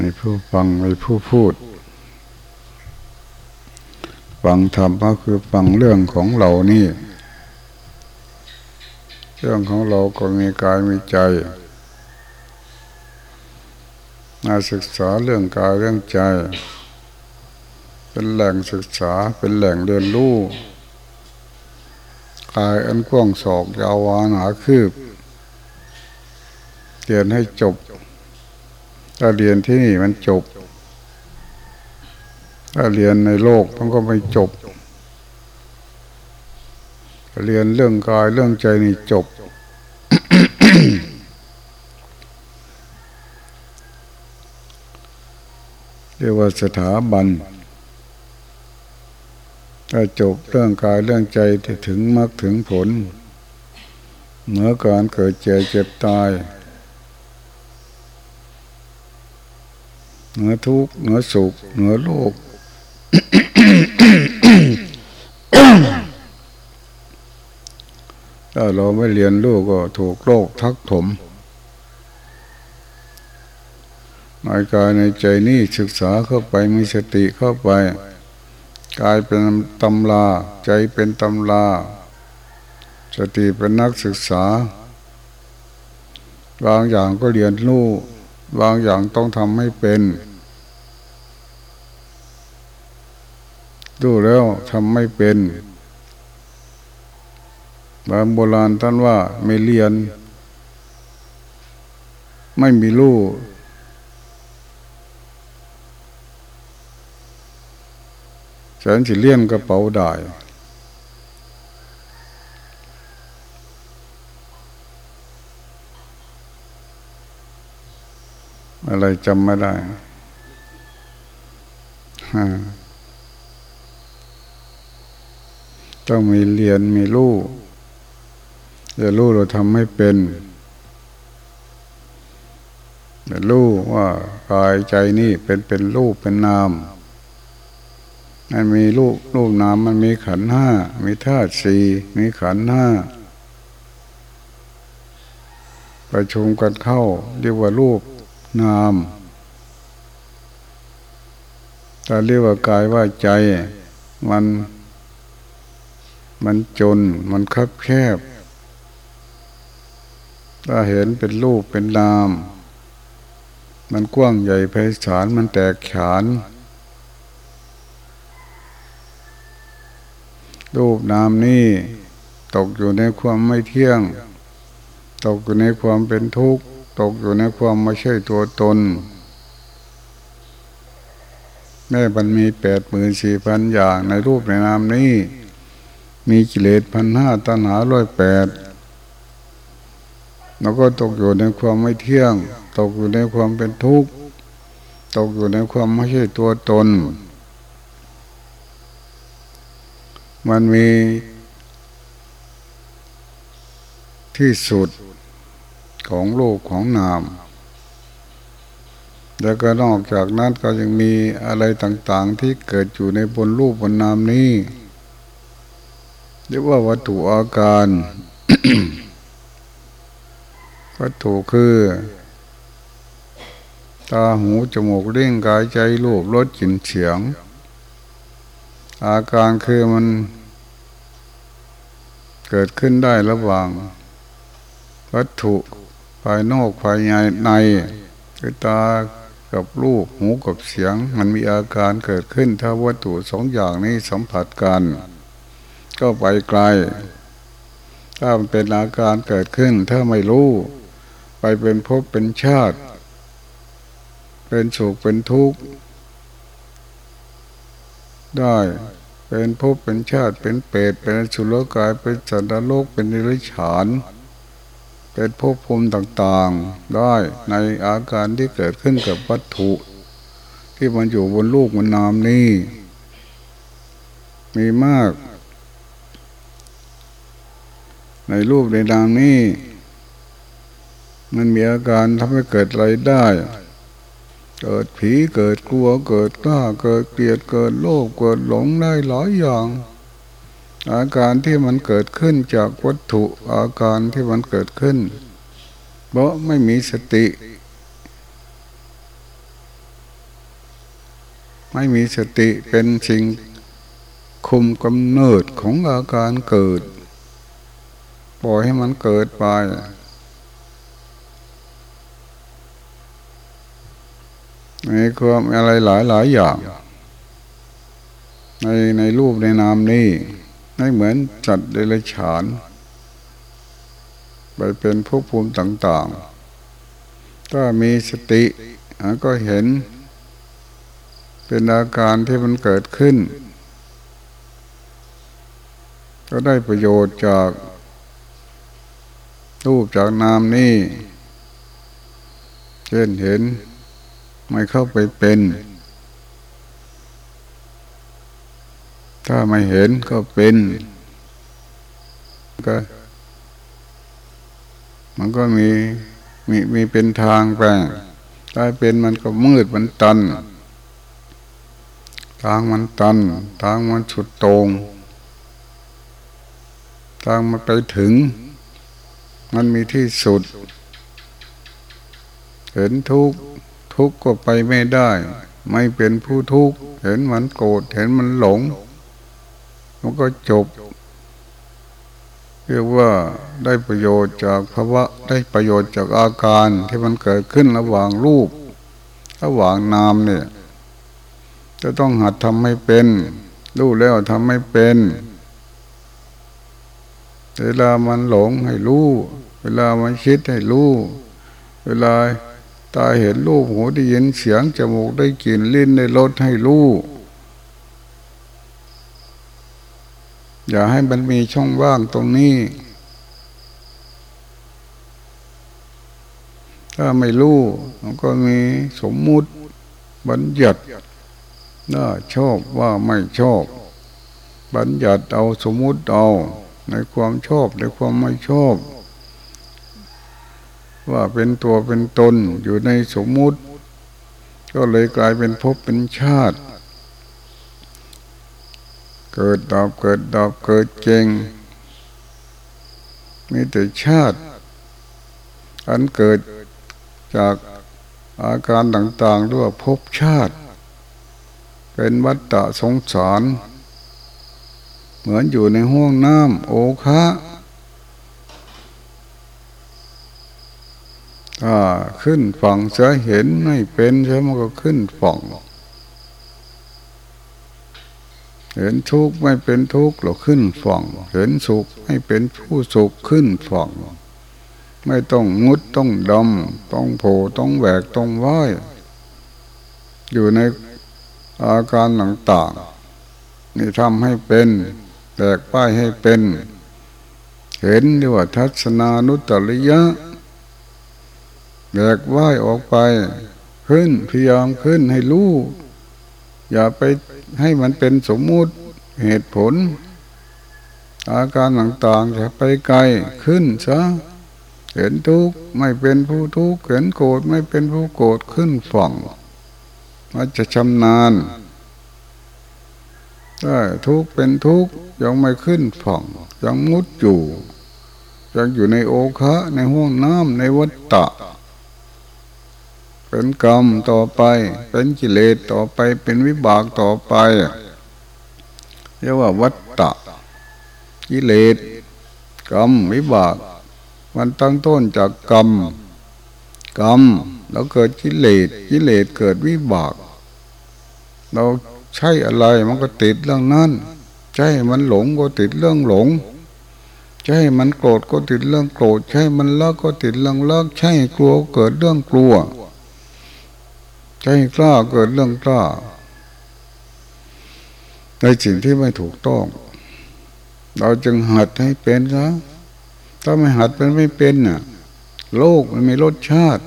มีผู้ฟังมีผู้พูด ฟังธรรมก็คือฟังเรื่องของเรานี่ เรื่องของเราก็มีกายมีใจมาศึกษาเรื่องกายเรื่องใจ เป็นแหล่งศึกษาเป็นแหล่งเรียนรู้กายอันกว้างศอกยาววานาคืบเรียนให้จบ ถ้าเรียนที่นี่มันจบ ถ้าเรียนในโลกมันก็ไม่จบ เรียนเรื่องกายเรื่องใจนี่จบ เรียกว่าสถาบัน ถ้าจบเรื่องกายเรื่องใจถึงมรรคถึงผลเหนือการเกิดเจ็บเจ็บตาย เหนือทุกข์เหนือสุขเหนือโลกถ้าเราไม่เรียนรู้ก็ถูกโลกทักถมในกายในใจนี่ศึกษาเข้าไปมีสติเข้าไปกายเป็นตำลาใจเป็นตำลาสติเป็นนักศึกษา บางอย่างก็เรียนรู้ บางอย่างต้องทำให้เป็น ดูแล้วทำไม่เป็นบางโบราณท่านว่าไม่เรียน ไม่มีลูกฉันสิเลี่ยนกระเป๋าได้ อะไรจำไม่ได้ต้องมีเรียนมีลูกเดี๋ยวลูกเราทำให้เป็นเดี๋ยวลูกว่ากายใจนี่เป็นเป็นรูปเป็นนามมันมีรูปรูปนามมันมีขันห้ามีธาตุสี่มีขันห้าประชุมกันเข้าเรียกว่ารูป นามแต่เรียกว่ากายว่าใจ มัน มันจน มันคับแคบ ถ้าเห็นเป็นรูปเป็นนาม มันกว้างใหญ่ไพศาลมันแตกฉานรูปนามนี่ตกอยู่ในความไม่เที่ยง ตกอยู่ในความเป็นทุกข์ ตกอยู่ในความไม่ใช่ตัวตน แม่บันมีแปดหมื่นสี่พันอย่างในรูปในนามนี้ มีกิเลสพันห้าตัณหาร้อยแปดแล้วก็ตกอยู่ในความไม่เที่ยง ตกอยู่ในความเป็นทุกข์ ตกอยู่ในความไม่ใช่ตัวตน มันมีที่สุด ของโลกของนาม แล้วก็นอกจากนั้นก็ยังมีอะไรต่างๆ ที่เกิดอยู่ในบนรูปบนนามนี้เรียกว่าวัตถุอาการ วัตถุคือ ตาหูจมูกเล่งกายใจรูปรสกลิ่นเสียง อาการคือมันเกิดขึ้นได้ระหว่าง วัตถุ ภายนอกภายในในคือตากับรูปหูกับเสียง มันมีอาการเกิดขึ้น ถ้าวัตถุสองอย่างนี้สัมผัสกัน ก็ไปไกล ถ้ามันเป็นอาการเกิดขึ้น ถ้าไม่รู้ ไปเป็นภพเป็นชาติ เป็นสุขเป็นทุกข์ได้เป็นภพเป็นชาติเป็นเปรตเป็นสุรกายเป็นสัตว์โลกเป็นนิริฉาน เป็นภพภูมิต่างๆ ได้ในอาการที่เกิดขึ้นกับวัตถุ ที่มันอยู่บนลูกมันนามนี้มีมาก ในรูปในนามนี้มันมีอาการทำให้เกิดอะไรได้ เกิดผีเกิดกลัวเกิดกล้าเกิดเกลียดเกิดโลภเกิดหลงได้หลายอย่าง อาการที่มันเกิดขึ้นจากวัตถุอาการที่มันเกิดขึ้น เพราะไม่มีสติ ไม่มีสติเป็นสิ่งคุมกำเนิดของอาการเกิด ปล่อยให้มันเกิดไปในความอะไรหลายหลายอย่าง ในในรูปในนามนี้ ไม่เหมือนจัดเดรัจฉาน ไปเป็นภพภูมิต่างๆ ถ้ามีสติก็เห็น เป็นอาการที่มันเกิดขึ้น ก็ได้ประโยชน์จากรูปจากนามนี้เช่นเห็น ไม่เข้าไปเป็น ถ้าไม่เห็นก็เป็น ก็ มันก็มีมีมีเป็นทางไปถ้าเป็นมันก็มืดมันตัน ทางมันตัน ทางมันสุดตรง ทางมันไปถึง มันมีที่สุด เห็นทุกข์ทุกข์ก็ไปไม่ได้ ไม่เป็นผู้ทุกข์เห็นมันโกรธเห็นมันหลง มันก็จบ เรียกว่าได้ประโยชน์จากภาวะได้ประโยชน์จากอาการที่มันเกิดขึ้นระหว่างรูป ระหว่างนามเนี่ย จะต้องหัดทำให้เป็นรู้แล้วทำให้เป็นเวลามันหลงให้รู้ เวลามันคิดให้รู้ เวลาตาเห็นรูปหูได้ยินเสียงจมูกได้กลิ่นลิ้นได้รสให้รู้ อย่าให้มันมีช่องว่างตรงนี้ ถ้าไม่รู้มันก็มีสมมุติบัญญัติน่าชอบว่าไม่ชอบ บัญญัติเอาสมมุติเอา ในความชอบในความไม่ชอบ ว่าเป็นตัวเป็นตนอยู่ในสมมุติ ก็เลยกลายเป็นภพเป็นชาติ เกิดดอบเกิดดอบเกิดเจงมีแต่ชาติ อันเกิดจากอาการต่างๆด้วยภพชาติ เป็นวัฏฏะสงสาร เหมือนอยู่ในห้วงน้ำโอคะถ้าขึ้นฝั่งเสียเห็นไม่เป็นเสียมันก็ขึ้นฝั่ง เห็นทุกข์ไม่เป็นทุกข์เราขึ้นฝั่งเห็นสุขไม่เป็นผู้สุขขึ้นฝั่งไม่ต้องงุดต้องดำต้องโผต้องแหวกต้องไหวอยู่ในอาการต่างๆนี่ทำให้เป็นแตกป้ายให้เป็น เห็นดีว่าทัศนานุตตริยะแบกว่ายออกไป ขึ้นพยายามขึ้นให้รู้ อย่าไป ให้มันเป็นสมมุติเหตุผล อาการต่างๆจะไปไกลขึ้นซะเห็นทุกข์ไม่เป็นผู้ทุกข์เห็นโกรธไม่เป็นผู้โกรธขึ้นฝั่งมันจะชำนาญได้ทุกข์เป็นทุกข์ยังไม่ขึ้นฝั่งยังมุดอยู่ยังอยู่ในโอคะในห้วงน้ำในวัฏฏะ เป็นกรรมต่อไป เป็นกิเลสต่อไป เป็นวิบากต่อไปเรียกว่าวัตตะ กิเลสกรรมวิบาก มันตั้งต้นจากกรรมกรรมแล้วเกิดกิเลสกิเลสเกิดวิบาก เราใช่อะไรมันก็ติดเรื่องนั้นใช่มันหลงก็ติดเรื่องหลง ใช่มันโกรธก็ติดเรื่องโกรธ ใช่มันเลิกก็ติดเรื่องเลิกใช่กลัวเกิดเรื่องกลัว ใจกล้าเกิดเรื่องกล้าในสิ่งที่ไม่ถูกต้อง เราจึงหัดให้เป็นซะถ้าไม่หัดเป็นไม่เป็นน่ะ โลกมันมีรสชาติ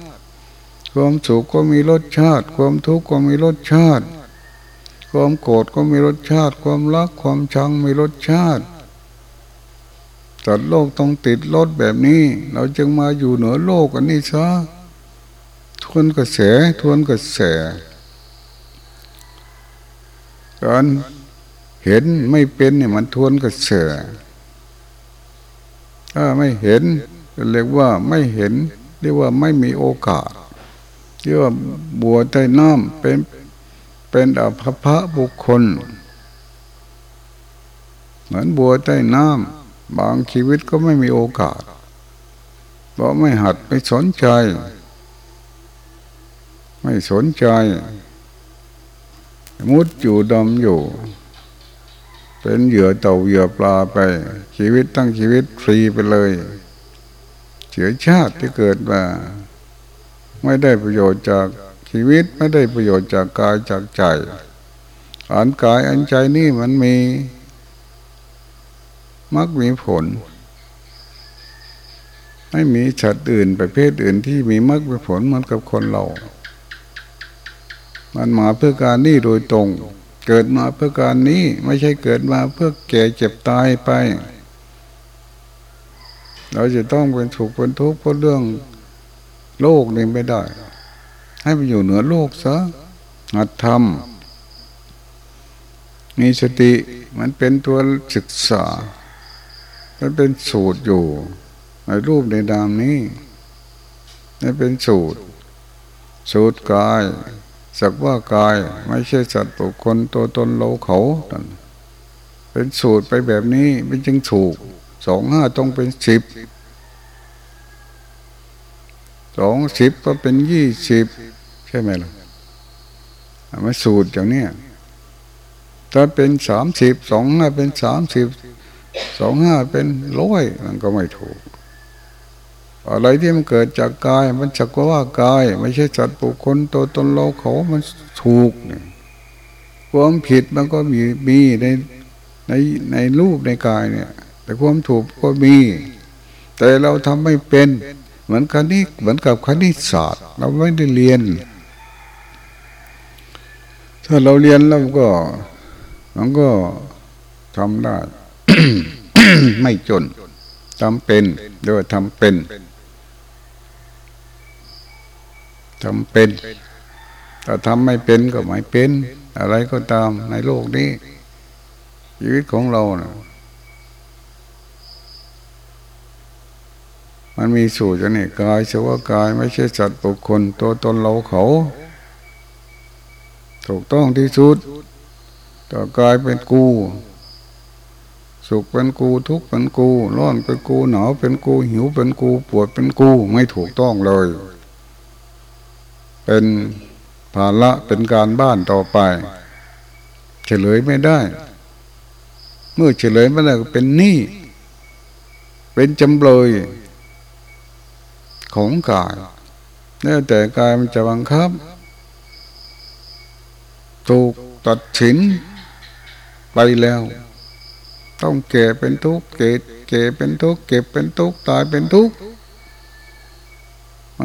ความสุขก็มีรสชาติ ความทุกข์ก็มีรสชาติ ความโกรธก็มีรสชาติ ความรักความชังมีรสชาติแต่โลกต้องติดรสแบบนี้ เราจึงมาอยู่เหนือโลกอันนี้ซะ วนกระแสทวนกระแสการเห็นไม่เป็นเนี่ยมันทวนกระแสถ้าไม่เห็นเรียกว่าไม่เห็น เรียกว่าไม่มีโอกาสเรียกว่าบัวใต้น้ำเป็นเป็นอภพะบุคคล เหมือนบัวใต้น้ำบางชีวิตก็ไม่มีโอกาส เพราะไม่หัดไม่สนใจ ไม่สนใจ มุดอยู่ดมอยู่ เป็นเหยื่อเต่าเหยื่อปลาไป ชีวิตตั้งชีวิตฟรีไปเลยเฉือชาติที่เกิดมา ไม่ได้ประโยชน์จากชีวิตไม่ได้ประโยชน์จากกายจากใจอันกายอันใจนี่มันมี มักมีผล ไม่มีฉัดอื่นประเภทอื่นที่มีมักมีผลเหมือนกับคนเรา มันมาเพื่อการนี้โดยตรง เกิดมาเพื่อการนี้ไม่ใช่เกิดมาเพื่อแก่เจ็บตายไป เราจะต้องเป็นถูกเป็นทุกข์เพราะเรื่องโลกนี่ไม่ได้ ให้ไปอยู่เหนือโลกซะหัดทำมีสติมันเป็นตัวศึกษา มันเป็นสูตรอยู่ในรูปในดามนี้นี่เป็นสูตร สูตรกาย สักว่ากายไม่ใช่สัตว์บุคคลตัวตนเราเขา เป็นสูตรไปแบบนี้เป็นจึงถูกสองห้าต้องเป็นสิบสองสิบก็เป็นยี่สิบใช่ไหมล่ะมาสูตรอย่างนี้ถ้าเป็นสามสิบสองห้าเป็นสามสิบสองห้าเป็นร้อยมันก็ไม่ถูก อะไรที่มันเกิดจากกาย มันจักว่ากาย ไม่ใช่สัตว์ปุคคลตัวตนเราเขามันถูกเนี่ยความผิดมันก็มีมีในในในรูปในกายเนี่ย แต่ความถูกก็มี แต่เราทำไม่เป็น เหมือนคณิตเหมือนกับคณิตศาสตร์ เราไม่ได้เรียน ถ้าเราเรียนแล้วก็มันก็ทำได้ ไม่จนทำเป็นเรียกว่าทำเป็น ทำเป็นถ้าทำไม่เป็นก็ไม่เป็น อะไรก็ตามในโลกนี้ชีวิตของเรานะมันมีสูตรนี่กายเสวากายไม่ใช่สัตว์บุคคลตัวตนเราเขา ถูกต้องที่สุดต่อกายเป็นกู สุขเป็นกูทุกข์เป็นกู ร้อนเป็นกูหนาวเป็นกู หิวเป็นกู ปวดเป็นกู ไม่ถูกต้องเลย เป็นภาระเป็นการบ้านต่อไป เฉลยไม่ได้ เมื่อเฉลยไม่ได้ก็เป็นหนี้เป็นจำเลยของกายแล้วแต่กายมันจะบังคับ ถูกตัดสินไปแล้ว ต้องเก่เป็นทุกข์เก็บเก่เป็นทุกข์เก็บเป็นทุกข์ตายเป็นทุกข์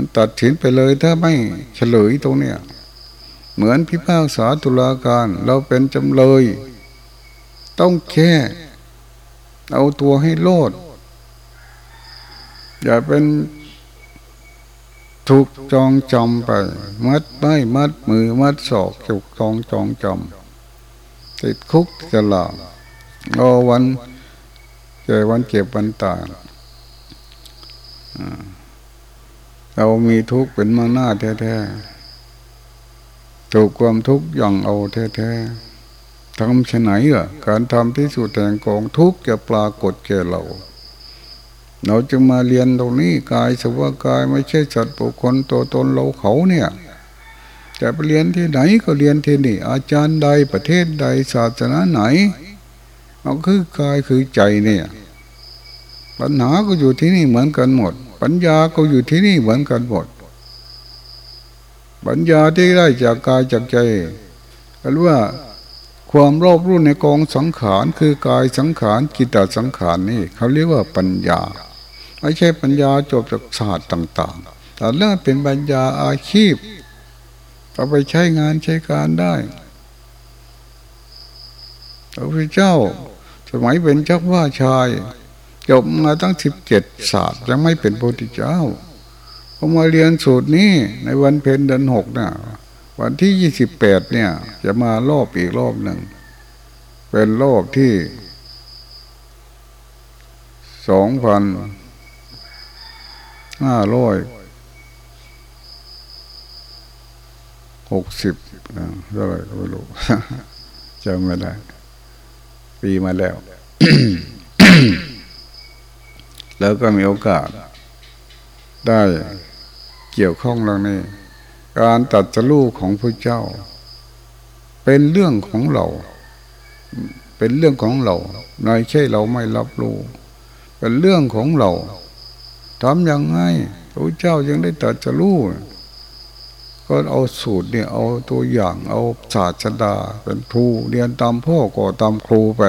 มันตัดสินไปเลยถ้าไม่เฉลยตรงเนี้ยเหมือนพิพากษาตุลาการเราเป็นจำเลย ต้องแค่เอาตัวให้โลด อย่าเป็นถูกจองจำไป มัดไม่มัดมือมัดศอกถูกจองจองจำติดคุกจะหลาอวันเจอวันเก็บวันตาย เรามีทุกข์เป็นมาหน้าแท้ๆถูกความทุกข์ย่องเอาแท้ๆทำเช่นไหนอะการทำที่สุดแห่งกองทุกข์จะปรากฏแก่เรา เราจะมาเรียนตรงนี้กายสภาวกายไม่ใช่สัตว์บุคคลตัวตนเราเขาเนี่ยจะไปเรียนที่ไหนก็เรียนที่นี่ อาจารย์ใดประเทศใดศาสนาไหนเอาคือกายคือใจเนี่ย ปัญหาก็อยู่ที่นี่เหมือนกันหมด ปัญญาก็อยู่ที่นี่เหมือนกันหมดปัญญาที่ได้จากกายจากใจก็รู้ว่าความรอบรู้ในกองสังขารคือกายสังขารกิตสังขารนี่เขาเรียกว่าปัญญาไม่ใช่ปัญญาจบจากศาสตร์ต่าง ๆ แต่เรื่องเป็นปัญญาอาชีพเอาไปใช้งานใช้การได้พระพุทธเจ้า สมัยเป็นเจ้าว่าชาย จบมาตั้งสิบเจ็ดศาสตร์ยังไม่เป็นพระพุทธเจ้าพอมาเรียนสูตรนี้ในวันเพ็ญเดือนหกนะวันที่ยี่สิบแปดเนี่ย จะมารอบอีกรอบหนึ่ง เป็นรอบที่สองพันห้าร้อยหกสิบเท่าไหร่ไม่รู้จำไม่ได้ ปีมาแล้ว แล้วก็มีโอกาส ได้เกี่ยวข้องเรื่องนี้ การตัดจะลูกของพระเจ้า เป็นเรื่องของเรา เป็นเรื่องของเรานายใช่เราไม่รับรู้ เป็นเรื่องของเราทำยังไงพระเจ้ายังได้ตัดจะลูกก็เอาสูตรเนี่ยเอาตัวอย่างเอาศาสตราเป็นครูเรียนตามพ่อก็ตามครูไป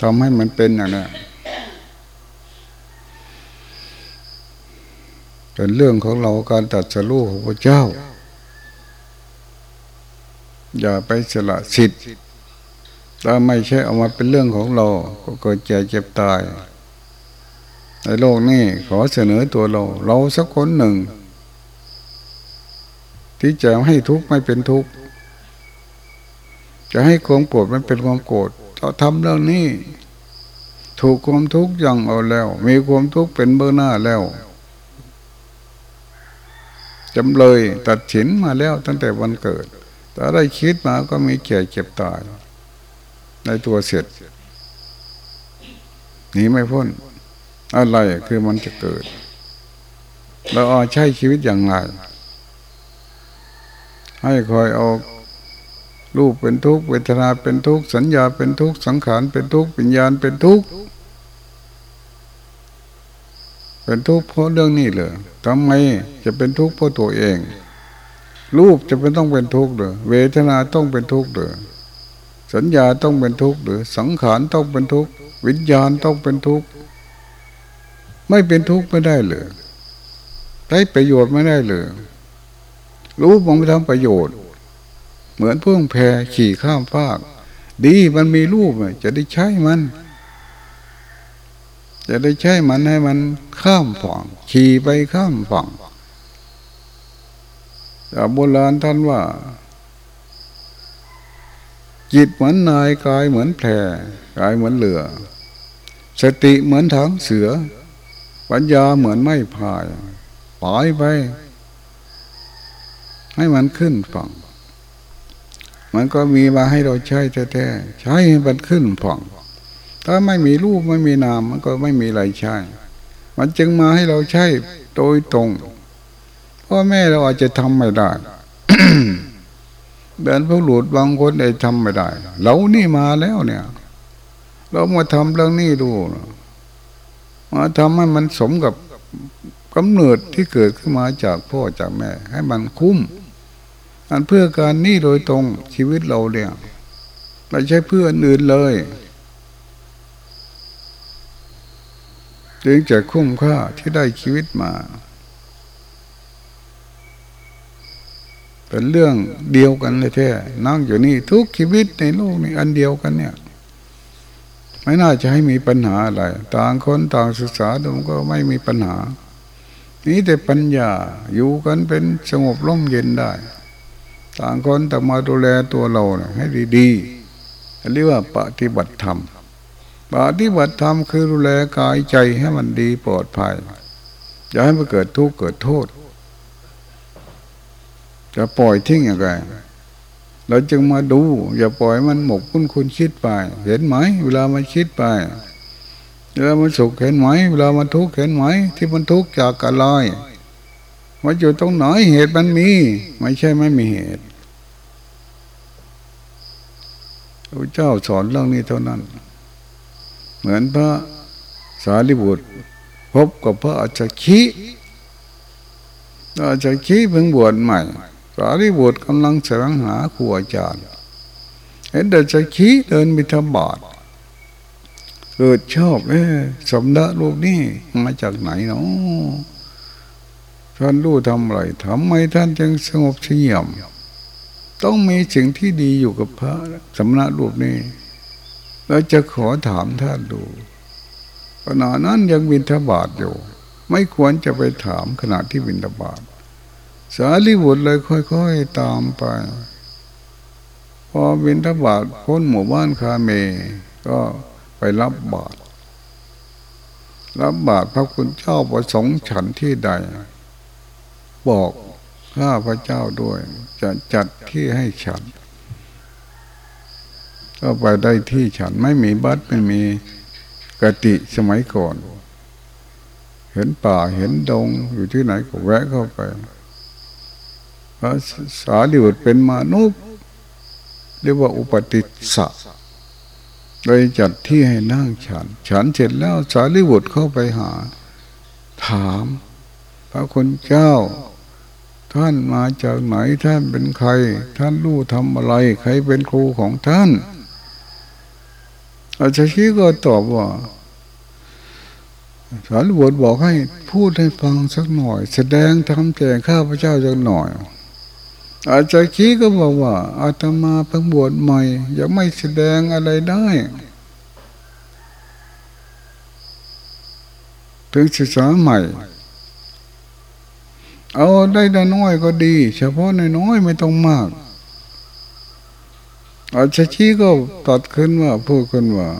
ทำให้มันเป็นอย่างนี้ เป็นเรื่องของเราการตัดสรู้ของพระเจ้า อย่าไปสละสิทธิ์ถ้าไม่ใช่เอามาเป็นเรื่องของเรา ก็เกิดเจ็บเจ็บตาย ในโลกนี้ขอเสนอตัวเรา เราสักคนหนึ่ง ที่จะให้ทุกข์ไม่เป็นทุกข์จะให้ความโกรธมันเป็นความโกรธเราทำเรื่องนี้ ถูกความทุกข์ยังเอาแล้ว มีความทุกข์เป็นเบื้องหน้าแล้ว จำเลยตัดสินมาแล้วตั้งแต่วันเกิด แต่ได้คิดมาก็มีแก่เจ็บตาย ในตัวเสร็จหนีไม่พ้น อะไรคือมันจะเกิด เราเอาใช้ชีวิตอย่างไร ให้คอยเอารูปเป็นทุกข์เวทนาเป็นทุกข์สัญญาเป็นทุกข์สังขารเป็นทุกข์วิญญาณเป็นทุกข์ เป็นทุกข์เพราะเรื่องนี้เลยทำไมจะเป็นทุกข์เพราะตัวเอง รูปจะเป็นต้องเป็นทุกข์หรือเวทนาต้องเป็นทุกข์หรือสัญญาต้องเป็นทุกข์หรือสังขารต้องเป็นทุกข์วิญญาณต้องเป็นทุกข์ไม่เป็นทุกข์ไม่ได้เลยได้ประโยชน์ไม่ได้เลยรู้มันไม่ทำประโยชน์ เหมือนพ่วงแพขี่ข้ามฟาก ดีมันมีรูปจะได้ใช้มัน จะได้ใช้มันให้มันข้ามฝั่งขี่ไปข้ามฝั่งแต่โบราณท่านว่า จิตเหมือนนายกายเหมือนแพรกายเหมือนเรือ สติเหมือนถังเสือ ปัญญาเหมือนไม้พายปล่อยไป ให้มันขึ้นฝั่ง มันก็มีมาให้เราใช้แท้ๆใช้ให้มันขึ้นฝั่ง ถ้าไม่มีรูปไม่มีนามมันก็ไม่มีอะไรใช่ มันจึงมาให้เราใช้โดยตรงพ่อแม่เราอาจจะทำไม่ได้เดินพวกหลุดบางคนได้ทำไม่ได้ เรานี่มาแล้วเนี่ย เรามาทำเรื่องนี้ดูมาทำให้มันสมกับกำเนิดที่เกิดขึ้นมาจากพ่อจากแม่ ให้มันคุ้มอันเพื่อการนี่โดยตรงชีวิตเราเนี่ยไม่ใช่เพื่ออื่นเลย จึงจะคุ้มค่าที่ได้ชีวิตมา เป็นเรื่องเดียวกันเลยแท้นั่งอยู่นี่ทุกชีวิตในโลกนี้อันเดียวกันเนี่ย ไม่น่าจะให้มีปัญหาอะไร ต่างคนต่างศึกษาดูก็ไม่มีปัญหา นี้แต่ปัญญาอยู่กันเป็นสงบร่มเย็นได้ ต่างคนแต่มาดูแลตัวเราให้ดีๆเรียกว่าปฏิบัติธรรม ปฏิบัติธรรมคือดูแลกายใจให้มันดีปลอดภัย อย่าให้มันเกิดทุกข์เกิดโทษ จะปล่อยทิ้งอย่างไรเราจึงมาดู อย่าปล่อยมันหมกคุ้นคุณคิดไป เห็นไหม เวลามันคิดไปเวลามันสุขเห็นไหม เวลามันทุกข์เห็นไหม ที่มันทุกข์จากอะไรมันอยู่ตรงไหนเหตุมันมี ไม่ใช่ไม่มีเหตุพระเจ้าสอนเรื่องนี้เท่านั้น เหมือนพระสารีบุตร พบกับพระอาจารย์ขีอาจารย์ขีเพิ่งบวชใหม่ สารีบุตรกำลังแสวงหาครูอาจารย์ เห็นอาจารย์ขีเดินมิถบาทเกิดชอบเอ๊สมณะรูปนี้มาจากไหนเนาะท่านรู้ทำอะไรทำไมท่านจึงสงบเฉียมต้องมีสิ่งที่ดีอยู่กับพระสมณะรูปนี้ เราจะขอถามท่านดูขณะนั้นยังบินทบาทอยู่ ไม่ควรจะไปถามขณะที่บินทบาทสารีบุตรเลยค่อยๆตามไป พอบินทบาทพ้นหมู่บ้านคาเม ก็ไปรับบาตรรับบาตรพระคุณเจ้าประสงค์ฉันที่ใด บอกข้าพระเจ้าด้วย จะจัดที่ให้ฉัน ก็ไปได้ที่ฉันไม่มีบัตรไม่มีกติสมัยก่อน เห็นป่าเห็นดงอยู่ที่ไหนก็แวะเข้าไปพระสารีบุตรเป็นมนุษย์เรียกว่าอุปติสสะเลยจัดที่ให้นั่งฉัน ฉันเสร็จแล้วสารีบุตรเข้าไปหา ถาม พระคุณเจ้า ท่านมาจากไหนท่านเป็นใคร ท่านรู้ทำอะไร ใครเป็นครูของท่าน อาจารย์ชีก็ตอบว่าสารบุตรบอกให้พูดให้ฟังสักหน่อย แสดงทำแจงข้าพเจ้าสักหน่อย อาจารย์คีก็บอกว่าอาตมาเพิ่งบวชใหม่ ยังไม่แสดงอะไรได้ถึงศึกษาใหม่ เอาได้ดน้อยก็ดี เฉพาะน้อยไม่ต้องมาก อาจารย์คีก็ตัดขึ้นว่าพูดขึ้นว่า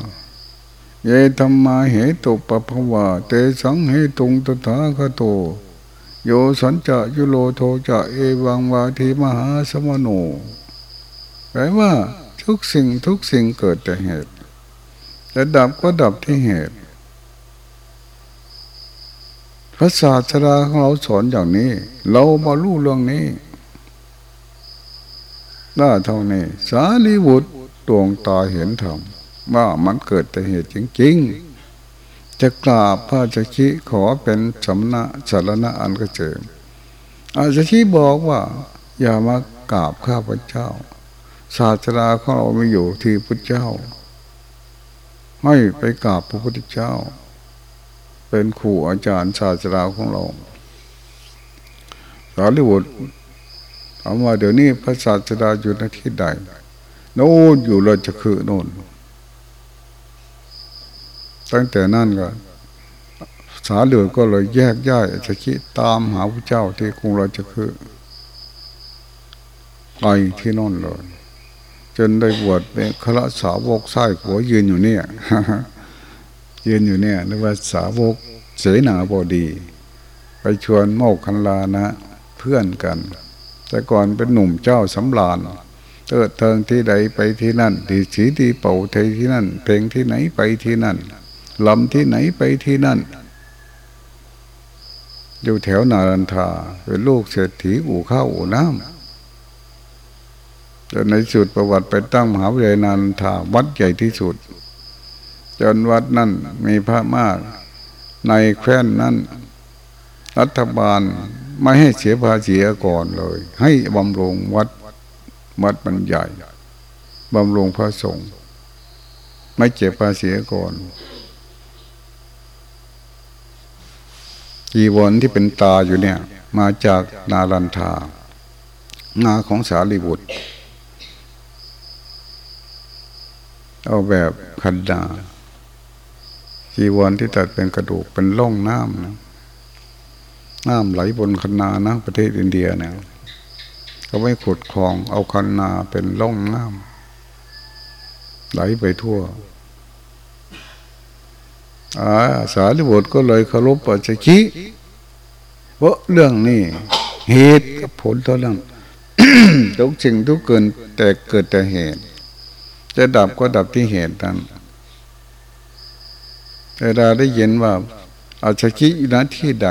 เยธรรมาเหตุปปภวาเตสังเหตุงตถาคโต โยสัญจะยุโรโทจะเอวังวาทีมหาสมโนแปลว่าทุกสิ่งทุกสิ่งเกิดแต่เหตุจะดับก็ดับที่เหตุ พระศาสดาของเราสอนอย่างนี้ เรามาลู่เรื่องนี้ ได้เท่านี้ สารีบุตรดวงตาเห็นธรรมว่ามันเกิดแต่เหตุจริงๆ จะกราบพระจักิขอเป็นสมณะสารณะอันกระเจิมอาจารย์บอกว่า อย่ามากราบข้าพเจ้า ศาสนาของเราไม่อยู่ที่พระเจ้าไม่ไปกราบพระพุทธเจ้า เป็นครูอาจารย์ศาสนาของเราสารีบุตร ถามาเดี๋ยวนี้พระศาสดาอยู่ในที่ใดโน่นอยู่เราจะคือโน่นตั้งแต่นั้นก็ สาเหลือก็เลยแยกย้ายจะคิดตามหาพระเจ้าที่กรุงราชคือไปที่นั่นเลยจนได้บวชเป็นคณะสาวกไส้หัวยืนอยู่เนี่ยยืนอยู่เนี่ยนึกว่าสาวกเสนาบดี ไปชวนโมกคันลานะ เพื่อนกัน แต่ก่อนเป็นหนุ่มเจ้าสำราญเติดเทิงที่ใดไปที่นั่นดีสีดีเป่าเทที่นั่น เพลงที่ไหนไปที่นั่นลำที่ไหนไปที่นั่น อยู่แถวนารันทาเป็นลูกเศรษฐีอู่ข้าวอู่น้ำจนในสุดประวัติไปตั้งมหาวิทยาลัยนารันทาวัดใหญ่ที่สุด จนวัดนั่นมีพระมาก ในแคว้นนั้นรัฐบาล ไม่ให้เสียภาษีก่อนเลย ให้บำรุงวัดวัดมันใหญ่บำรุงพระสงฆ์ไม่เก็บภาษีก่อนจีวรที่เป็นตาอยู่เนี่ย มาจากนารันทานาของสารีบุตร เอาแบบขันดาจีวรที่ตัดเป็นกระดูกเป็นล่องน้ำนะ น้ำไหลบนคันนานะ ประเทศอินเดียเนี่ยเขาไม่ขุดคลอง เอาคันนาเป็นล่องน้ำไหลไปทั่วอาสารีบุตรก็เลยเคารพปัจจคิเพราะเรื่องนี้เหตุกับผลเท่านั้นทุกสิ่งทุกเกินแต่เกิดแต่เหตุ จะดับก็ดับที่เหตุนั้นแต่เราได้เยินว่าอาชคิณที่ใด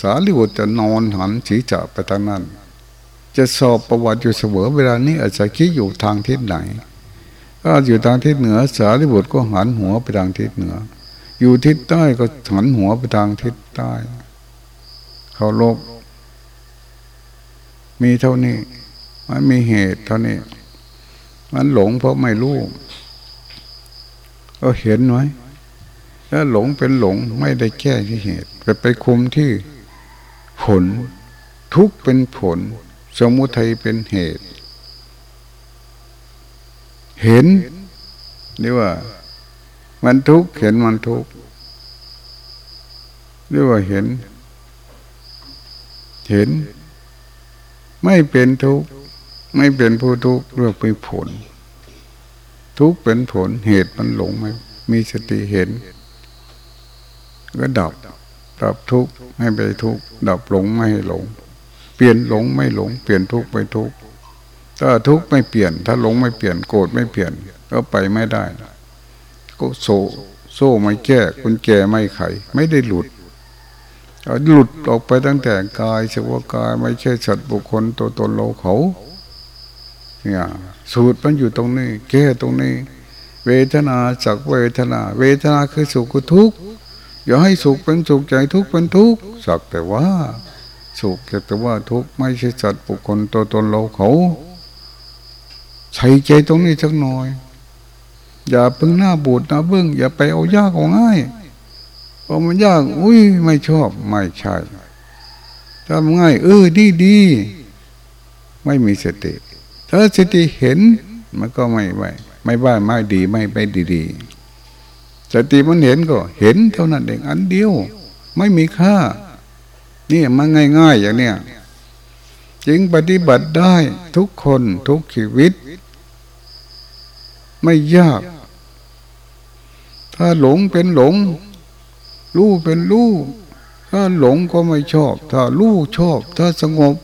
สารีบุตรจะนอนหันศีรษะไปทางนั้น จะสอบประวัติอยู่เสมอเวลานี้อาชคิดอยู่ทางทิศไหน ถ้าอยู่ทางทิศเหนือ สารีบุตรก็หันหัวไปทางทิศเหนือ อยู่ทิศใต้ก็หันหัวไปทางทิศใต้ เขาลบมีเท่านี้ มันมีเหตุเท่านี้ มันหลงเพราะไม่รู้ก็เห็นไว้แล้วหลงเป็นหลงไม่ได้แก้ที่เหตุไปไปคุมที่ ผล ทุกเป็นผล สมุทัยเป็นเหตุ เห็นนี่ว่า มันทุกเห็นมันทุกข์เรียว่าเห็น เห็น ไม่เป็นทุกไม่เป็นผู้ทุกข์เรียกเป็นผล ทุกเป็นผลเหตุมันหลงไหมมีสติเห็น ก็ดับดับทุกข์ ให้ไปทุกข์ดับหลงไม่ให้หลง เปลี่ยนหลงไม่หลง เปลี่ยนทุกข์ไปทุกข์ถ้าทุกข์ไม่เปลี่ยน ถ้าหลงไม่เปลี่ยนโกรธไม่เปลี่ยนก็ไปไม่ได้ก็โซโซ่ไม่แก้คุณแก่ไม่ไข ไม่ได้หลุดหลุดออกไปตั้งแต่กายเฉพาะกายไม่ใช่สัตว์บุคคลตัวตนเราเขาเนี่ยสูตรมันอยู่ตรงนี้ แก้ตรงนี้ เวทนาจากเวทนา เวทนาคือสุขคือทุกข์ อย่าให้สุขเป็นสุขใจทุกข์เป็นทุกข์สักแต่ว่าสุขแต่ว่าทุกข์ไม่ใช่สัตว์บุคคลตัวตนเราเขา ใส่ใจตรงนี้สักหน่อย อย่าเพึ่งหน้าบูดหน้าเบื้อง อย่าไปเอายากเอาง่ายพอมันยาก อุ้ยไม่ชอบไม่ใช่ทำง่าย เออดีดีไม่มีสติ ถ้าสติเห็นมันก็ไม่ไม่ไม่บ้าไม่ดีไม่ไปดีดี สติมันเห็นก็เห็นเท่านั้นเองอันเดียว ไม่มีค่า นี่มันง่าย ๆ อย่างเนี้ยจึงปฏิบัติได้ทุกคนทุกชีวิต ไม่ยาก ถ้าหลงเป็นหลง รู้เป็นรู้ถ้าหลงก็ไม่ชอบ ถ้ารู้ชอบ ถ้าสงบ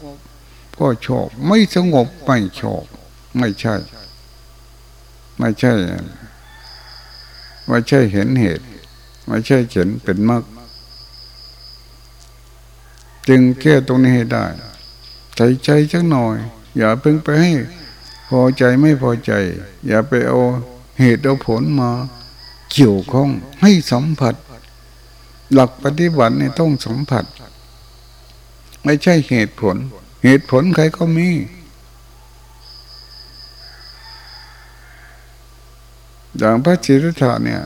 ก็ชอบ ไม่สงบไม่ชอบ ไม่ใช่ ไม่ใช่ ไม่ใช่เห็นเหตุ ไม่ใช่เห็นเป็นมรรคจึงแก้ตรงนี้ให้ได้ใจใจจังหน่อย อย่าเพิ่งไปให้พอใจไม่พอใจ อย่าไปเอาเหตุเอาผลมาเกี่ยวข้องให้สัมผัส หลักปฏิบัติเนี่ยต้องสัมผัส ไม่ใช่เหตุผล เหตุผลใครก็มี อย่างพระจิรธาเนี่ย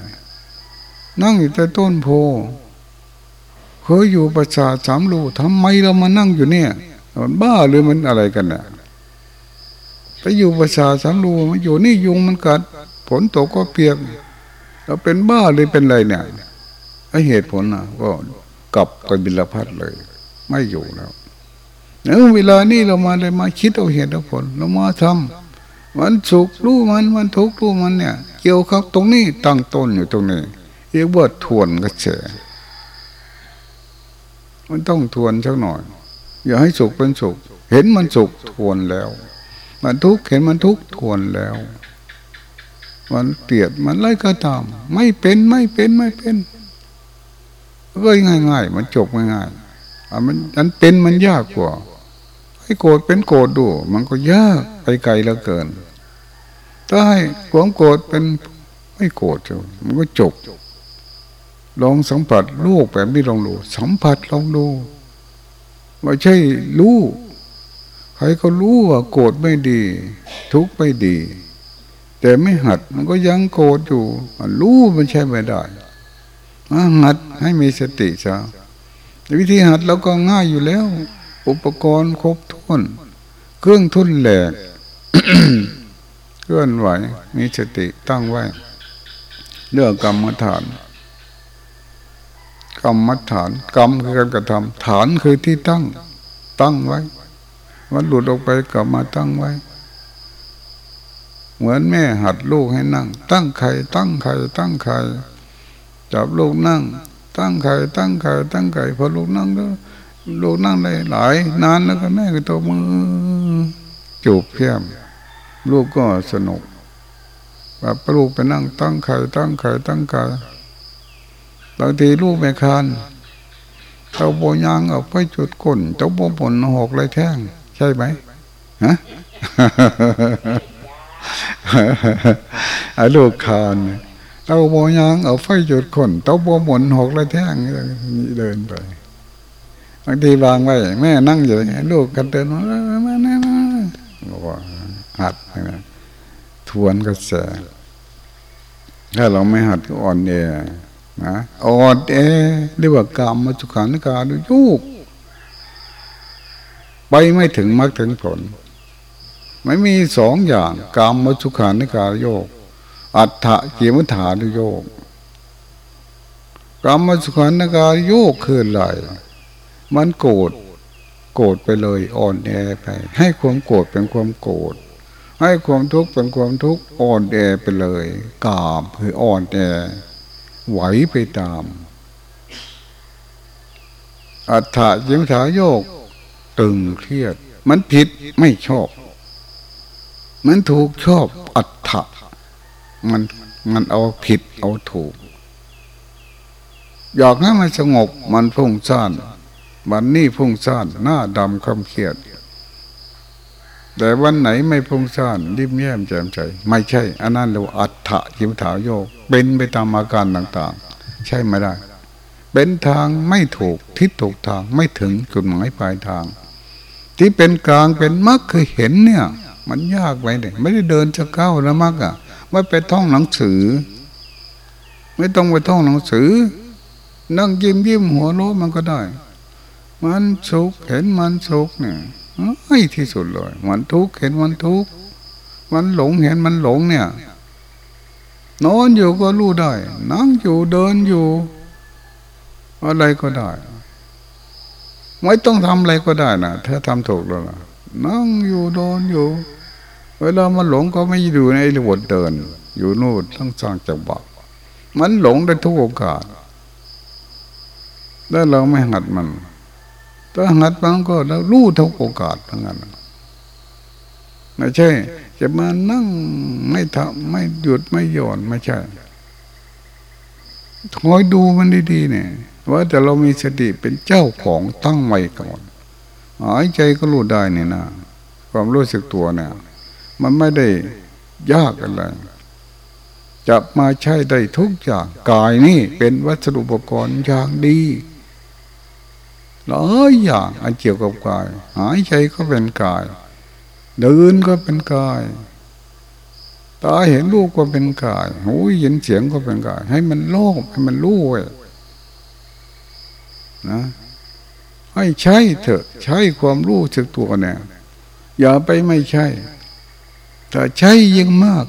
นั่งอยู่ใต้ต้นโพเคยอยู่ประชาสามลูทำไมเรามานั่งอยู่เนี่ยมันบ้าหรือมันอะไรกันเนี่ยไปอยู่ประชาสามลูมันอยู่นี่ยุงมันกัดผลตกก็เปียกเราเป็นบ้าหรือเป็นอะไรเนี่ยไอเหตุผลนะก็กลับไปบิลพัทเลย ไม่อยู่แล้วเนื้อเวลานี้เรามาเลยมาคิดเอาเหตุเอาผล เรามาทำมันสุขรู้มันมันทุกข์รู้มันเนี่ย เกี่ยวครับ ตรงนี้ตั้งต้นอยู่ตรงนี้เรียกว่าทวนกระแสมันต้องทวนสักหน่อย อย่าให้สุขเป็นสุข เห็นมันสุขทวนแล้ว มันทุกข์เห็นมันทุกข์ทวนแล้ว มันเปลียดมันไล่ก็ตาม ไม่เป็นไม่เป็นไม่เป็นก็ง่ายๆมันจบง่ายๆมันอันเป็นมันยากกว่า ให้โกรธเป็นโกรธดู มันก็ยากไปไกลแล้วเกิน ถ้าให้ความโกรธเป็นไม่โกรธมันก็จบ ลองสัมผัสลูกแบบนี้ลองดูสัมผัสลองดูไม่ใช่รู้ใครก็รู้ว่าโกรธไม่ดี ทุกข์ไม่ดี แต่ไม่หัดมันก็ยังโกรธอยู่รู้มันใช่ไม่ได้หัดให้มีสติซะวิธีหัดเราก็ง่ายอยู่แล้ว อุปกรณ์ครบถ้วน เครื่องทุนแหลก เคลื่อนไหวมีสติตั้งไว้เรื่องกรรมฐาน กรรมฐาน กรรมคือการกระทำฐานคือที่ตั้ง ตั้งไว้มันหลุดออกไปกลับมาตั้งไว้ เหมือนแม่หัดลูกให้นั่ง ตั้งใครตั้งใครตั้งใครจับลูกนั่ง ตั้งไข่ตั้งไข่ตั้งไข่พอลูกนั่งก็ลูกนั่งได้หลาย นานแล้วก็แม่ก็ตัวมือจูบเพียม ลูกก็สนุกแบบลูกไปนั่งตั้งไข่ตั้งไข่ตั้งไข่บางทีลูกไม่คานเต้าโบยางเอาไปจุดก้นเต้าโบผลหกไรแท่ง ใช่ไหมฮะลูกคานเต้าโบยางเอาไฟจุดคนเต้าโบหมุนหกแล้วแท่งเดินไปบางทีวางไว้แม่นั่งอยู่ลูกกันเดินมามาแน่มาบอกว่า หัดนะทวนกระแส ถ้าเราไม่หัดก็อ่อนแอนะอ่อนแอเรียกว่ากรรมมาสุขานิการดูยุกไปไม่ถึงมรรคถึงผล ไม่มีสองอย่างกรรมมาสุขานิการโยก อัฏฐะกิมุถานุโยกกรรมสุขันกายโยกคืออะไร มันโกรธ โกรธไปเลยอ่อนแอไป ให้ความโกรธเป็นความโกรธ ให้ความทุกข์เป็นความทุกข์อ่อนแอไปเลยกามคืออ่อนแอไหวไปตาม อัฏฐะยิมถาโยก ตึงเครียด มันผิดไม่ชอบ มันถูกชอบอัตถะมันมันเอาผิดเอาถูก อยากให้มันสงบมันพุ่งซ่านวันนี้พุ่งซ่านหน้าดำคำเครียด แต่วันไหนไม่พุ่งซ่านริมแย้มแจ่มใสไม่ใช่ อันนั้นเราอัตถะจิมถาโยก เป็นไปตามอาการต่างๆ ใช่ไม่ได้ เป็นทางไม่ถูกทิศถูกทางไม่ถึงจุดหมายปลายทาง ที่เป็นกลางเป็นมรรคคือเห็นเนี่ย มันยากไปเลยไม่ได้เดินจะก้าวแล้วมรรคอะไม่ไปท่องหนังสือ ไม่ต้องไปท่องหนังสือ นั่งยิ้มยิ้มหัวโลมันก็ได้ มันสุขเห็นมันสุขเนี่ย ให้ที่สุดเลย มันทุกข์เห็นมันทุกข์มันหลงเห็นมันหลงเนี่ย นอนอยู่ก็รู้ได้ นั่งอยู่เดินอยู่ อะไรก็ได้ ไม่ต้องทำอะไรก็ได้นะถ้าทำถูกแล้วนะนั่งอยู่นอนอยู่ เวลามันหลงก็ไม่อยู่ในระบบเดิน อยู่นู่นต้งสร้างจังหวะมันหลงได้ทุกโอกาสแล้วเราไม่หัดมัน ถ้าหัดมันก็แล้วรู้ทุกโอกาสทั้งนั้นไม่ใช่ จะมานั่งไม่ทำไม่หยุดไม่หย่อนไม่ใช่คอยดูมันดีๆเนี่ยว่าแต่เรามีสติเป็นเจ้าของตั้งไว้ก่อนหายใจก็รู้ได้เนี่ยนะความรู้สึกตัวเนี่ย มันไม่ได้ยากอะไรจะมาใช้ได้ทุกอย่างกายนี่เป็นวัสดุอุปกรณ์อย่างดี หลายอย่างอันเกี่ยวกับกาย หายใจก็เป็นกาย เดินก็เป็นกายตาเห็นรูปก็เป็นกาย หูยินเสียงก็เป็นกาย ให้มันโล่งให้มันรู้ไว้นะให้ใช้เถอะ ใช้ความรู้สึกตัวเนี่ยอย่าไปไม่ใช่แต่ใช้ยิ่งมาก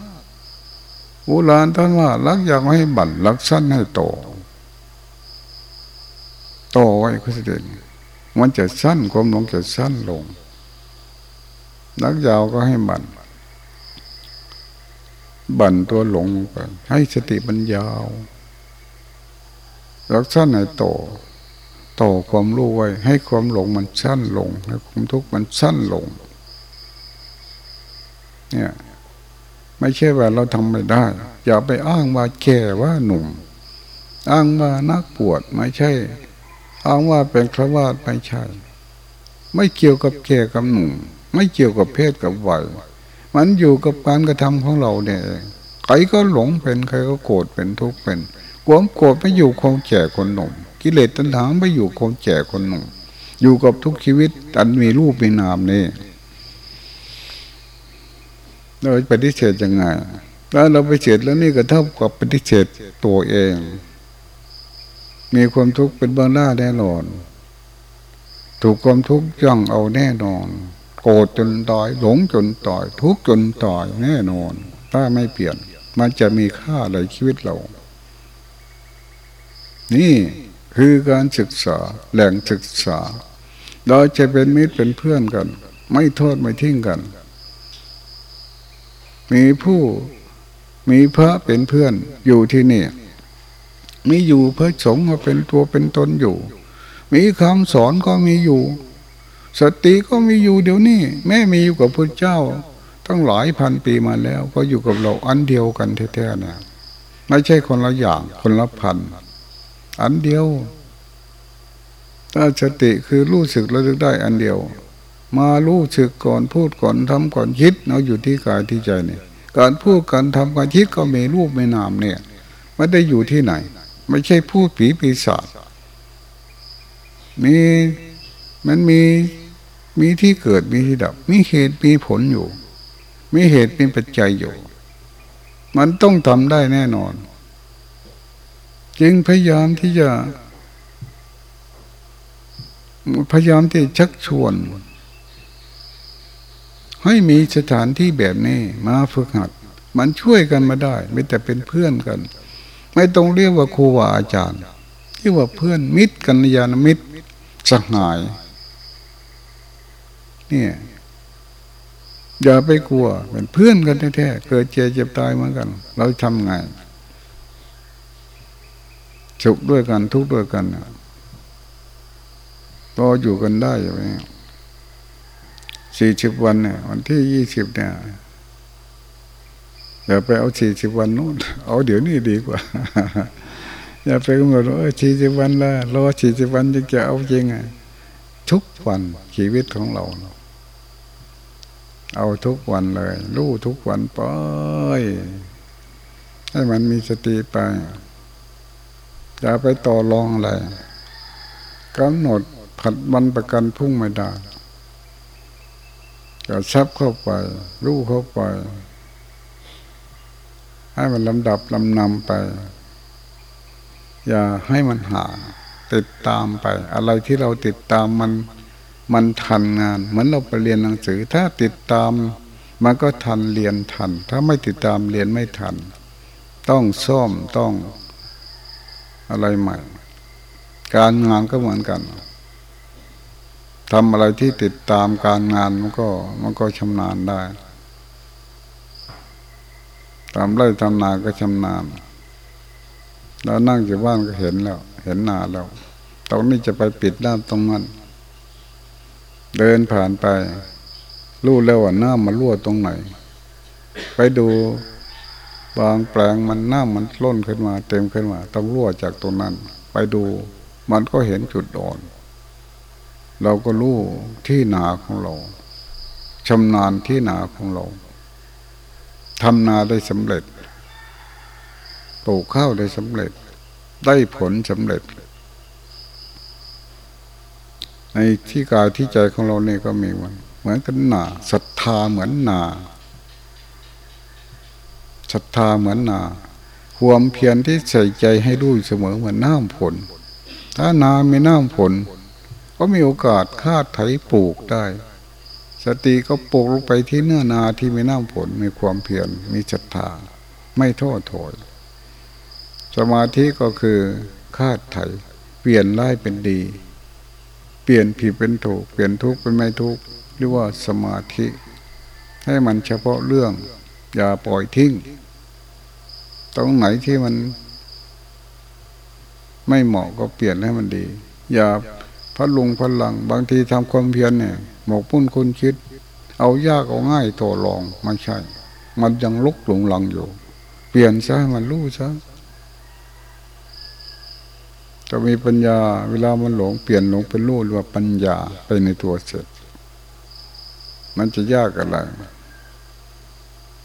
โบราณท่านว่ารักอยากให้บั่นรักสั้นให้โต โตไว้ก็แสดงมันจะสั้นความหลงจะสั้นลงรักยาวก็ให้บั่นบั่นตัวหลงไปให้สติมันยาวรักสั้นให้โตโตความรู้ไว้ ให้ความหลงมันสั้นลง ให้ความทุกข์มันสั้นลง เนี่ย ไม่ใช่ว่าเราทำไม่ได้ อย่าไปอ้างว่าแก่ว่าหนุ่ม อ้างว่านักปวดไม่ใช่ อ้างว่าเป็นครวาสไม่ใช่ ไม่เกี่ยวกับแก่กับหนุ่ม ไม่เกี่ยวกับเพศกับวัยมันอยู่กับการกระทำของเราเนี่ยใครก็หลงเป็นใครก็โกรธเป็นทุกข์เป็นความโกรธไม่อยู่คงแก่คนหนุ่ม กิเลสตัณหาไม่อยู่คนแก่คนหนุ่ม อยู่กับทุกชีวิตอันมีรูปมีนามนี่เราปฏิเสธยังไงแล้วเราไปเสดแล้วนี่ก็เท่ากับปฏิเสธตัวเอง มีความทุกข์เป็นเบื้องหน้าแน่นอน ถูกความทุกข์ย่องเอาแน่นอน โกรธจนตายหลงจนตาย ทุกข์จนตายแน่นอน ถ้าไม่เปลี่ยน มันจะมีค่าในชีวิตเรา นี่คือการศึกษาแหล่งศึกษา เราจะเป็นมิตรเป็นเพื่อนกัน ไม่โทษไม่ทิ้งกัน มีผู้มีพระเป็นเพื่อนอยู่ที่นี่ มีอยู่พระสงฆ์ก็เป็นตัวเป็นตนอยู่ มีคำสอนก็มีอยู่ สติก็มีอยู่เดี๋ยวนี้แม่มีอยู่กับพระเจ้าตั้งหลายพันปีมาแล้ว ก็อยู่กับเราอันเดียวกันแท้ๆนะไม่ใช่คนละอย่างคนละพัน อันเดียวถ้าสติคือรู้สึกระลึกได้อันเดียว มารู้สึกก่อนพูดก่อนทำก่อนคิดเราอยู่ที่กายที่ใจเนี่ยการพูดการทำการคิดก็มีรูปไม่นามเนี่ยไม่ได้อยู่ที่ไหน ไม่ใช่พูดผีปีศาจมีมันมีมีที่เกิดมีที่ดับ มีเหตุมีผลอยู่ มีเหตุมีปัจจัยอยู่ มันต้องทำได้แน่นอน จึงพยายามที่จะ พยายามที่ชักชวน ให้มีสถานที่แบบนี้มาฝึกหัด มันช่วยกันมาได้ ไม่แต่เป็นเพื่อนกัน ไม่ต้องเรียกว่าครูว่าอาจารย์ ที่ว่าเพื่อนมิตรกันยานมิตรสหาย เนี่ยอย่าไปกลัว เป็นเพื่อนกันแท้ๆเกิดเจ็บเจ็บตายเหมือนกัน เราทำไงสุขด้วยกันทุกข์ด้วยกันก็อยู่กันได้อย่างนี้สี่สิบวันเนี่ยวันที่ยี่สิบเนี่ย อย่าไปเอาสี่สิบวันนู้นเอาเดี๋ยวนี้ดีกว่า อย่าไปกำหนดว่าสี่สิบวันละรอสี่สิบวันจะจะเอาจริงอะทุกวันชีวิตของเรา เอาทุกวันเลย รู้ทุกวันไปให้มันมีสติไป อย่าไปต่อรองอะไรกำหนดผัดวันประกันพุ่งไม่ได้ก็ซับเข้าไป รู้เข้าไป ให้มันลำดับลำนำไป อย่าให้มันหาติดตามไป อะไรที่เราติดตามมันมันทันงาน เหมือนเราไปเรียนหนังสือ ถ้าติดตามมันก็ทันเรียนทัน ถ้าไม่ติดตามเรียนไม่ทัน ต้องซ่อมต้องอะไรใหม่ การงานก็เหมือนกันทำอะไรที่ติดตามการงานมันก็มันก็ชำนาญได้ ทำไร่ทำนาก็ชำนาญแล้วนั่งอยู่บ้านก็เห็นแล้ว เห็นนาแล้ว ตรงนี้จะไปปิดน้ำตรงนั้น เดินผ่านไปรู้แล้วว่าน้ำมันรั่วตรงไหน ไปดูบางแปลงมันน้ำมันล้นขึ้นมา เต็มขึ้นมาต้องรั่วจากตรงนั้น ไปดูมันก็เห็นจุดอ่อน เราก็รู้ที่หนาของเราชำนาญที่หนาของเรา ทำนาได้สำเร็จ ปลูกข้าวได้สำเร็จ ได้ผลสำเร็จ ในที่กายที่ใจของเราเนี่ยก็มีมันเหมือนกันหนาศรัทธาเหมือนนาศรัทธาเหมือนนาความเพียรที่ใส่ใจให้รู้เสมอเหมือนน้ำผล ถ้านาไม่น้ำผล ก็มีโอกาสคาดไถปลูกได้ สติก็ปลูกลงไปที่เนื้อนาที่มีน้ำผลมีความเพียรมีศรัทธาไม่ท้อถอย สมาธิก็คือคาดไถเปลี่ยนร้ายเป็นดี เปลี่ยนผิดเป็นถูก เปลี่ยนทุกข์เป็นไม่ทุกข์เรียกว่าสมาธิ ให้มันเฉพาะเรื่อง อย่าปล่อยทิ้ง ตรงไหนที่มัน ไม่เหมาะก็เปลี่ยนให้มันดี อย่าพัดลุงพลัง บางทีทำความเพียรเนี่ย หมกปุ้นคุณคิด เอายากเอาง่ายตัวลองไม่ใช่ มันยังลุกหลงหลังอยู่ เปลี่ยนซะมันรู้ซะจะมีปัญญา เวลามันหลงเปลี่ยนหลงเป็นรู้หรือว่าปัญญาไปในตัวเสร็จ มันจะยากอะไร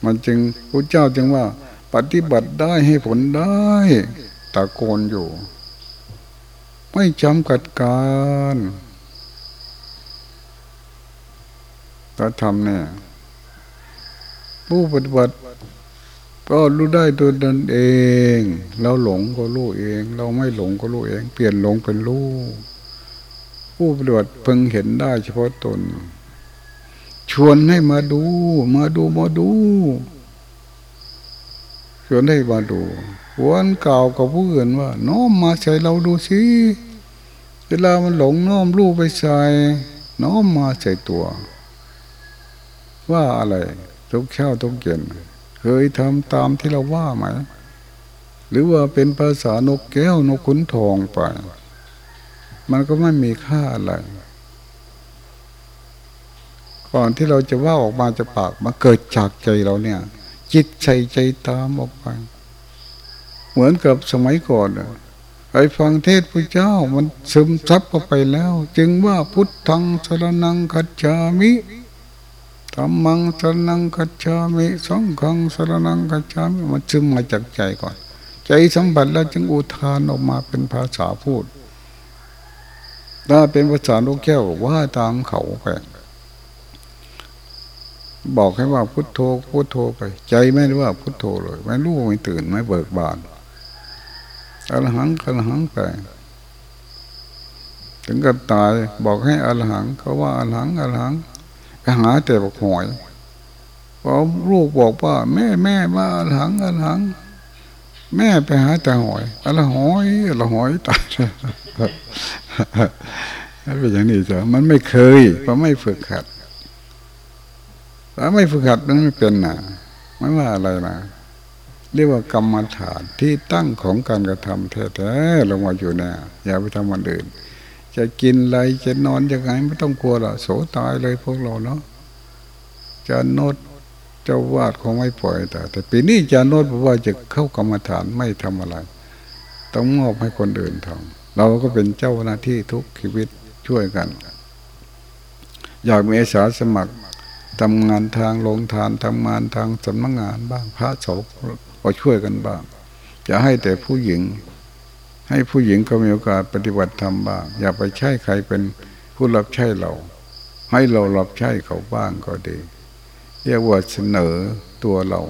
มันจึงพระเจ้าจึงว่า ปฏิบัติได้ให้ผลได้ตะโกนอยู่ ไม่จำกัดการ ถ้าทำเนี่ย ผู้ปฏิบัติก็รู้ได้ตัวตนเอง เราหลงก็รู้เอง เราไม่หลงก็รู้เอง เปลี่ยนหลงเป็นรู้ผู้ปฏิบัติเพิ่งเห็นได้เฉพาะตน ชวนให้มาดู มาดูมาดูชวนให้มาดูวนเก่ากับผู้อื่นว่า น้อมมาใส่เราดูสิเวลามันหลงน้อมรูปไปใส่น้อมมาใส่ตัว ว่าอะไร ทุกเช้าทุกเย็นเคยทำตามที่เราว่าไหม หรือว่าเป็นภาษานกแก้วนกขุนทองไป มันก็ไม่มีค่าอะไร ก่อนที่เราจะว่าออกมาจะปากมาเกิดจากใจเราเนี่ย จิตใจใจตามออกไป เหมือนกับสมัยก่อนไปฟังเทศพระเจ้ามันซึมซับเข้าไปแล้ว จึงว่าพุทธังสรนังคัจฉามิ ธรรมังสรนังคัจฉามิสังฆังสรนังคัจฉามิมันซึมมาจากใจก่อน ใจสัมผัสแล้วจึงอุทานออกมาเป็นภาษาพูด ถ้าเป็นภาษาลูกแก้วว่าตามเขาไปบอกให้ว่าพุทโธพุทโธไป ใจไม่รู้ว่าพุทโธเลย ไม่รู้ไม่ตื่นไม่เบิกบานอรหังอรหังไปถึงกับตายบอกให้อรหังเขาว่าอรหังอรหัง หาแต่บอกหอยพอลูกบอกว่า แม่แม่ว่าอรหังอรหัง แม่ไปหาแต่หอยอรหอยอรหอยตายเป็นอย่างนี้จ้ะมันไม่เคยเพราะไม่ฝึกขัดถ้าไม่ฝึกขัดนั้นไม่เป็นนะไม่ว่าอะไรนะเรียกว่ากรรมฐานที่ตั้งของการกระทำแท้ๆลงมาอยู่เนี่ยอย่าไปทำวันอื่น จะกินอะไรจะนอนยังไงไม่ต้องกลัวหรอกโสตายเลยพวกเราเนาะจาโนดเจ้าวาดคงไม่ปล่อยแต่แต่ปีนี้จาโนดบอกว่าจะเข้ากรรมฐานไม่ทำอะไร ต้องมอบให้คนอื่นทำเราก็เป็นเจ้าหน้าที่ทุกชีวิตช่วยกัน อยากมีอาสาสมัครทำงานทางลงทานทำงานทางสำนักงานบ้างพระสงฆ์ก็ช่วยกันบ้างอย่าให้แต่ผู้หญิง ให้ผู้หญิงก็มีโอกาสปฏิบัติธรรมบ้าง อย่าไปใช้ใครเป็นผู้รับใช้เรา ให้เรารับใช้เขาบ้างก็ดี เรียกว่าเสนอตัวเรา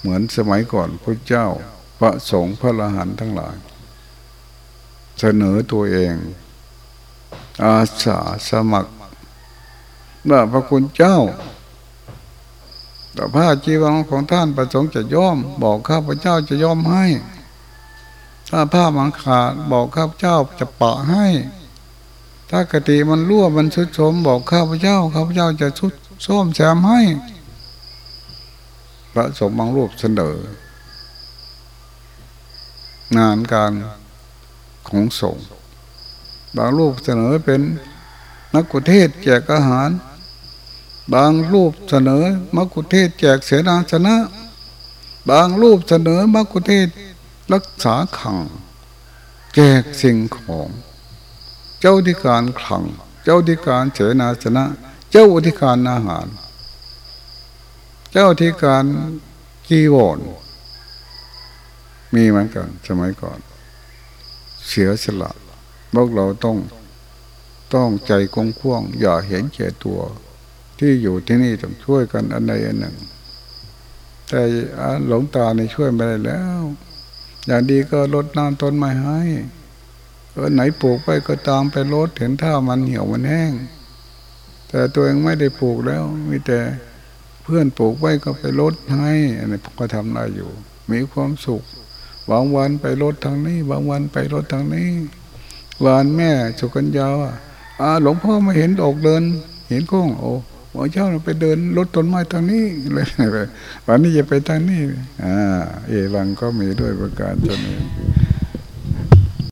เหมือนสมัยก่อนพระเจ้าพระสงฆ์พระอรหันต์ทั้งหลาย เสนอตัวเอง อาสาสมัครว่าพระคุณเจ้าแต่ผ้าจีวรของท่านประสงค์จะย่อม บอกข้าพระเจ้าจะย่อมให้ ถ้าผ้ามันขาดบอกข้าพเจ้าจะปะให้ ถ้ากติมันรั่วมันชุดโสมบอกข้าพเจ้าข้าพเจ้าจะชุดส้มแซมให้ พระสมบางรูปเสนองานการของสงฆ์บางรูปเสนอเป็นนักกุเทศแจกอาหาร บางรูปเสนอมักกุเทศแจกเสนาสนะ บางรูปเสนอมักกุเทศ รักษาขัง แจกสิ่งของ เจ้าธิการขัง เจ้าธิการเสนาสนะ เจ้าธิการอาหาร เจ้าธิการกีวรมีเหมือนกันสมัยก่อน เสียสละพวกเราต้องต้องใจกงข่วง อย่าเห็นแก่ตัว ที่อยู่ที่นี่ต้องช่วยกันอันใดอันหนึ่ง แต่หลงตาในช่วยไม่ได้แล้ว อย่างดีก็ลดน้ำต้นไม้ให้เออไหนปลูกไปก็ตามไปลดเห็นถ้ามันเหี่ยวมันแห้ง แต่ตัวเองไม่ได้ปลูกแล้ว มีแต่เพื่อนปลูกไว้ก็ไปลดให้อันนี้ก็ทำได้อยู่ มีความสุขบางวันไปลดทางนี้ บางวันไปลดทางนี้วานแม่สุกัญญาอ่าหลวงพ่อมาเห็นออกเดิน เห็นก้องโอ้ หมอเจ้าไปเดินรถต้นไม้ทางนี้เลยวันนี้จะไปทางนี้อ่าเอวังก็มีด้วยประการชนี้